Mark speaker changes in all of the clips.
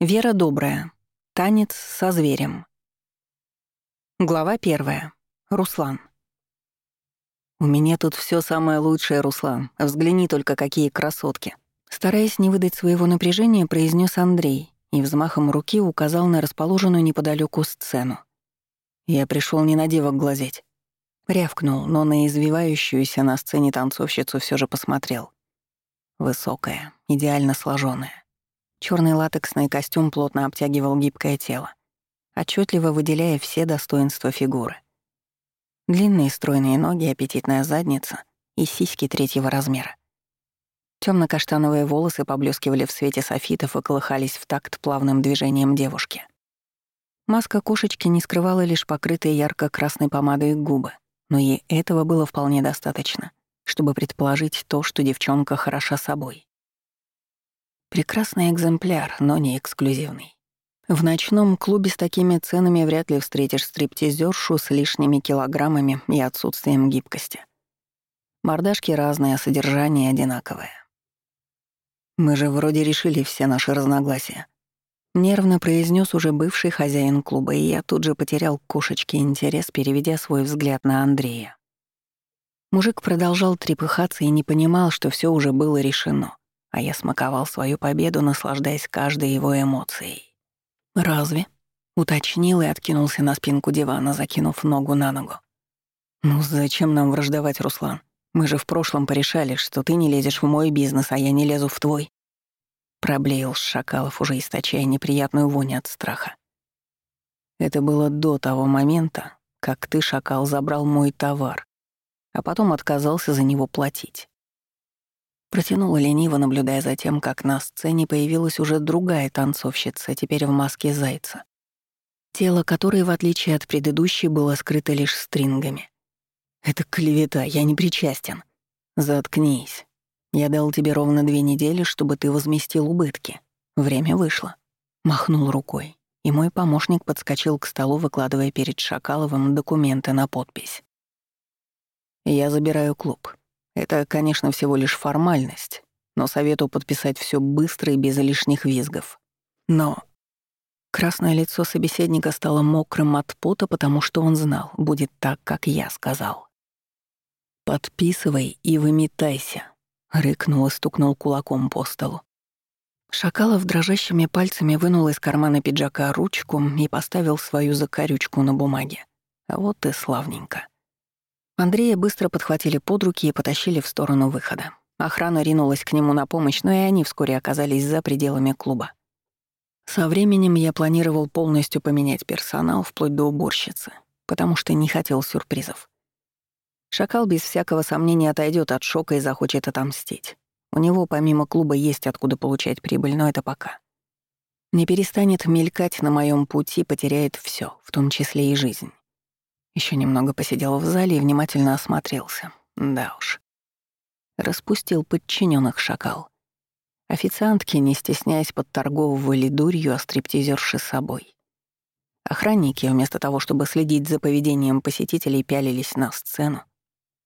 Speaker 1: Вера добрая. Танец со зверем. Глава первая. Руслан. «У меня тут все самое лучшее, Руслан. Взгляни только, какие красотки». Стараясь не выдать своего напряжения, произнес Андрей и взмахом руки указал на расположенную неподалеку сцену. Я пришел не на девок глазеть. Рявкнул, но на извивающуюся на сцене танцовщицу все же посмотрел. Высокая, идеально сложенная Черный латексный костюм плотно обтягивал гибкое тело, отчетливо выделяя все достоинства фигуры. Длинные стройные ноги, аппетитная задница и сиськи третьего размера. Темно-каштановые волосы поблескивали в свете софитов и колыхались в такт плавным движением девушки. Маска кошечки не скрывала лишь покрытые ярко-красной помадой губы, но ей этого было вполне достаточно, чтобы предположить то, что девчонка хороша собой. Прекрасный экземпляр, но не эксклюзивный. В ночном клубе с такими ценами вряд ли встретишь стриптизершу с лишними килограммами и отсутствием гибкости. Мордашки разные, а содержание одинаковое. Мы же вроде решили все наши разногласия. Нервно произнес уже бывший хозяин клуба, и я тут же потерял к кошечке интерес, переведя свой взгляд на Андрея. Мужик продолжал трепыхаться и не понимал, что все уже было решено а я смаковал свою победу, наслаждаясь каждой его эмоцией. «Разве?» — уточнил и откинулся на спинку дивана, закинув ногу на ногу. «Ну зачем нам враждовать, Руслан? Мы же в прошлом порешали, что ты не лезешь в мой бизнес, а я не лезу в твой». Проблеял Шакалов, уже источая неприятную вонь от страха. Это было до того момента, как ты, Шакал, забрал мой товар, а потом отказался за него платить. Протянула лениво, наблюдая за тем, как на сцене появилась уже другая танцовщица, теперь в маске зайца. Тело которой, в отличие от предыдущей, было скрыто лишь стрингами. «Это клевета, я не причастен». «Заткнись. Я дал тебе ровно две недели, чтобы ты возместил убытки. Время вышло». Махнул рукой, и мой помощник подскочил к столу, выкладывая перед Шакаловым документы на подпись. «Я забираю клуб. Это, конечно, всего лишь формальность, но советую подписать все быстро и без лишних визгов. Но красное лицо собеседника стало мокрым от пота, потому что он знал, будет так, как я сказал. «Подписывай и выметайся», — рыкнул и стукнул кулаком по столу. Шакалов дрожащими пальцами вынул из кармана пиджака ручку и поставил свою закорючку на бумаге. А вот и славненько. Андрея быстро подхватили под руки и потащили в сторону выхода. Охрана ринулась к нему на помощь, но и они вскоре оказались за пределами клуба. Со временем я планировал полностью поменять персонал вплоть до уборщицы, потому что не хотел сюрпризов. Шакал без всякого сомнения отойдет от шока и захочет отомстить. У него помимо клуба есть откуда получать прибыль, но это пока. Не перестанет мелькать на моем пути, потеряет все, в том числе и жизнь. Еще немного посидел в зале и внимательно осмотрелся. Да уж. Распустил подчиненных шакал. Официантки, не стесняясь, подторговывали дурью, а стриптизерши с собой. Охранники, вместо того, чтобы следить за поведением посетителей, пялились на сцену.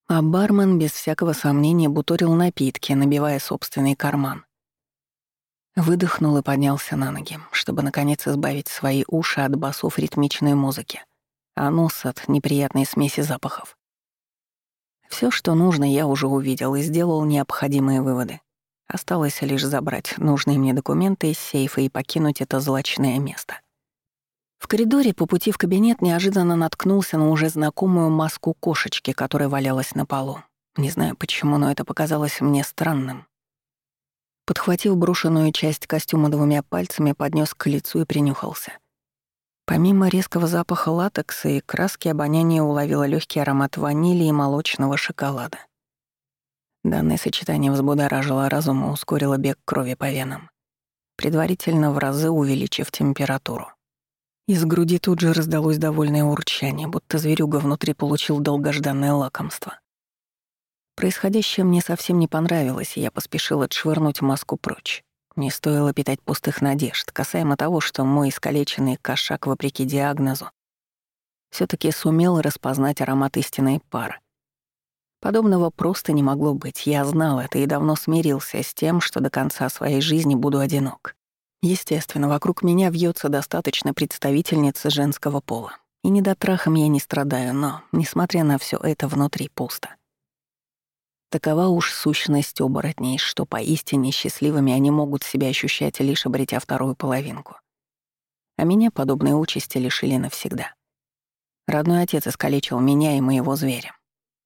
Speaker 1: А бармен, без всякого сомнения, буторил напитки, набивая собственный карман. Выдохнул и поднялся на ноги, чтобы, наконец, избавить свои уши от басов ритмичной музыки а нос от неприятной смеси запахов. Все, что нужно, я уже увидел и сделал необходимые выводы. Осталось лишь забрать нужные мне документы из сейфа и покинуть это злачное место. В коридоре по пути в кабинет неожиданно наткнулся на уже знакомую маску кошечки, которая валялась на полу. Не знаю почему, но это показалось мне странным. Подхватил брошенную часть костюма двумя пальцами, поднес к лицу и принюхался. Помимо резкого запаха латекса и краски, обоняние уловило легкий аромат ванили и молочного шоколада. Данное сочетание взбудоражило разум и ускорило бег крови по венам, предварительно в разы увеличив температуру. Из груди тут же раздалось довольное урчание, будто зверюга внутри получил долгожданное лакомство. Происходящее мне совсем не понравилось, и я поспешил отшвырнуть маску прочь. Не стоило питать пустых надежд касаемо того, что мой искалеченный кошак, вопреки диагнозу, все таки сумел распознать аромат истинной пары. Подобного просто не могло быть, я знал это и давно смирился с тем, что до конца своей жизни буду одинок. Естественно, вокруг меня вьется достаточно представительниц женского пола. И недотрахом я не страдаю, но, несмотря на все это, внутри пусто. Такова уж сущность оборотней, что поистине счастливыми они могут себя ощущать, лишь обретя вторую половинку. А меня подобные участи лишили навсегда. Родной отец искалечил меня и моего зверя.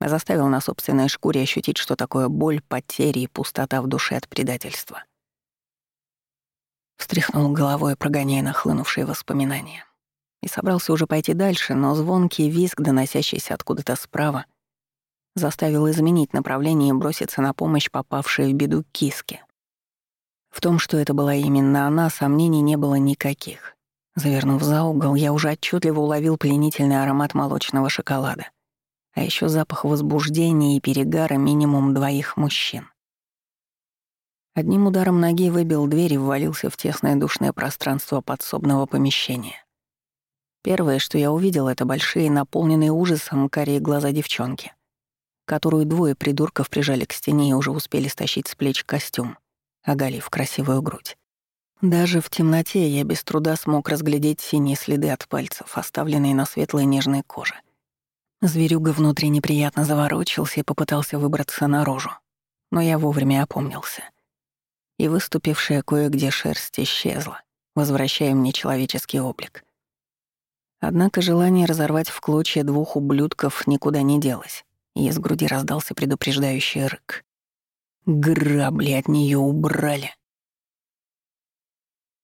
Speaker 1: Заставил на собственной шкуре ощутить, что такое боль, потери и пустота в душе от предательства. Встряхнул головой, прогоняя нахлынувшие воспоминания. И собрался уже пойти дальше, но звонкий визг, доносящийся откуда-то справа, заставил изменить направление и броситься на помощь попавшей в беду киске. В том, что это была именно она, сомнений не было никаких. Завернув за угол, я уже отчетливо уловил пленительный аромат молочного шоколада, а еще запах возбуждения и перегара минимум двоих мужчин. Одним ударом ноги выбил дверь и ввалился в тесное душное пространство подсобного помещения. Первое, что я увидел, это большие, наполненные ужасом карие глаза девчонки, которую двое придурков прижали к стене и уже успели стащить с плеч костюм, оголив красивую грудь. Даже в темноте я без труда смог разглядеть синие следы от пальцев, оставленные на светлой нежной коже. Зверюга внутри неприятно заворочился и попытался выбраться наружу, но я вовремя опомнился — и выступившая кое-где шерсть исчезла, возвращая мне человеческий облик. Однако желание разорвать в клочья двух ублюдков никуда не делось, из груди раздался предупреждающий рык. «Грабли от нее убрали!»